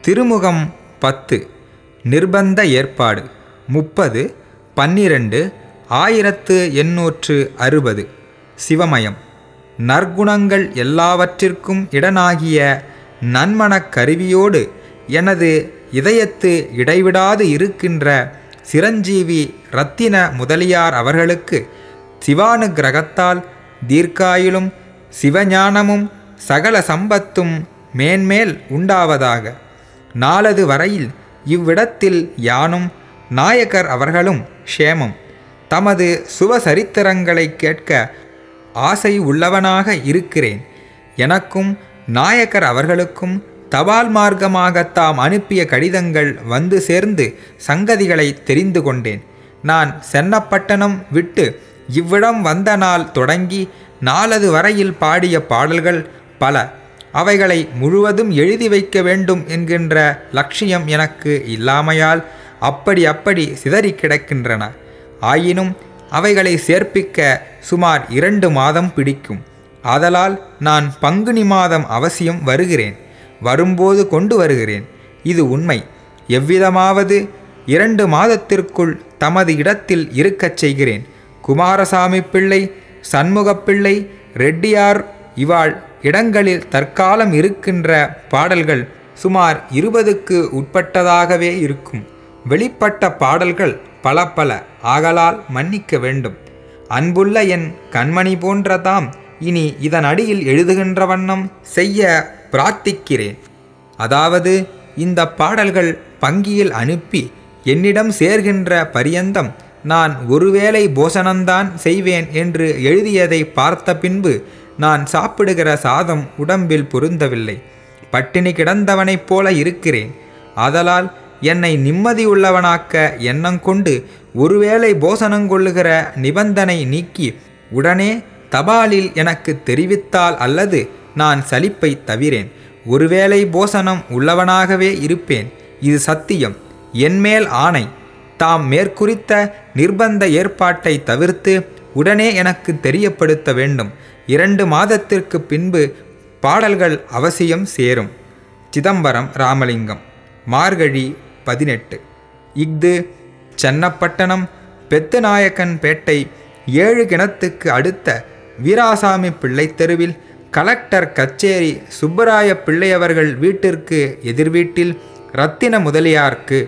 திருமுகம் பத்து. நிர்பந்த ஏற்பாடு முப்பது பன்னிரண்டு ஆயிரத்து எண்ணூற்று அறுபது. சிவமயம். நற்குணங்கள் எல்லாவற்றிற்கும் இடனாகிய நன்மணக் கருவியோடு எனது இதயத்து இடைவிடாது இருக்கின்ற சிரஞ்சீவி ரத்தின முதலியார் அவர்களுக்கு சிவானுக்கிரகத்தால் தீர்க்காயிலும் சிவஞானமும் சகல சம்பத்தும் மேன்மேல் உண்டாவதாக. நாளது வரையில் இவ்விடத்தில் யானும் நாயக்கர் அவர்களும் க்ஷேமம். தமது சுவசரித்திரங்களை கேட்க ஆசை உள்ளவனாக இருக்கிறேன். எனக்கும் நாயக்கர் அவர்களுக்கும் தபால் மார்க்கமாக தாம் அனுப்பிய கடிதங்கள் வந்து சேர்ந்து சங்கதிகளை தெரிந்து கொண்டேன். நான் சென்னப்பட்டணம் விட்டு இவ்விடம் வந்த நாள் தொடங்கி நாளது வரையில் பாடிய பாடல்கள் பல. அவைகளை முழுவதும் எழுதி வைக்க வேண்டும் என்கின்ற லட்சியம் எனக்கு இல்லாமையால் அப்படி அப்படி சிதறி கிடக்கின்றன. ஆயினும் அவைகளை சேர்ப்பிக்க சுமார் இரண்டு மாதம் பிடிக்கும். ஆதலால் நான் பங்குனி மாதம் அவசியம் வருகிறேன். வரும்போது கொண்டு வருகிறேன். இது உண்மை. எவ்விதமாவது இரண்டு மாதத்திற்குள் தமது இடத்தில் இருக்கச் செய்கிறேன். குமாரசாமி பிள்ளை சண்முகப்பிள்ளை ரெட்டியார் இவாள் இடங்களில் தற்காலம் இருக்கின்ற பாடல்கள் சுமார் இருபதுக்கு உட்பட்டதாகவே இருக்கும். வெளிப்பட்ட பாடல்கள் பல பல ஆகலால் மன்னிக்க வேண்டும். அன்புள்ள என் கண்மணி போன்ற தாம் இனி இதன் அடியில் எழுதுகின்ற வண்ணம் செய்ய பிரார்த்திக்கிறேன். அதாவது இந்த பாடல்கள் பங்கியில் அனுப்பி என்னிடம் சேர்கின்ற பரியந்தம் நான் ஒருவேளை போசனந்தான் செய்வேன் என்று எழுதியதை பார்த்த பின்பு நான் சாப்பிடுகிற சாதம் உடம்பில் பொருந்தவில்லை. பட்டினி கிடந்தவனைப் போல இருக்கிறேன். ஆதலால் என்னை நிம்மதியுள்ளவனாக்க எண்ணம் கொண்டு ஒருவேளை போசனங்கொள்ளுகிற நிபந்தனை நீக்கி உடனே தபாலில் எனக்கு தெரிவித்தால் அல்லது நான் சலிப்பை தவிரேன். ஒருவேளை போசனம் உள்ளவனாகவே இருப்பேன். இது சத்தியம். என்மேல் ஆணை. தாம் மேற்குறித்த நிர்பந்த ஏற்பாட்டை தவிர்த்து உடனே எனக்கு தெரியப்படுத்த வேண்டும். இரண்டு மாதத்திற்கு பின்பு பாடல்கள் அவசியம் சேரும். சிதம்பரம் ராமலிங்கம். மார்கழி பதினெட்டு. இஃது சென்னப்பட்டணம் பெத்துநாயக்கன்பேட்டை ஏழு கிணத்துக்கு அடுத்த வீராசாமி பிள்ளை தெருவில் கலெக்டர் கச்சேரி சுப்பராய பிள்ளையவர்கள் வீட்டிற்கு எதிர்வீட்டில் ரத்தின முதலியார்க்கு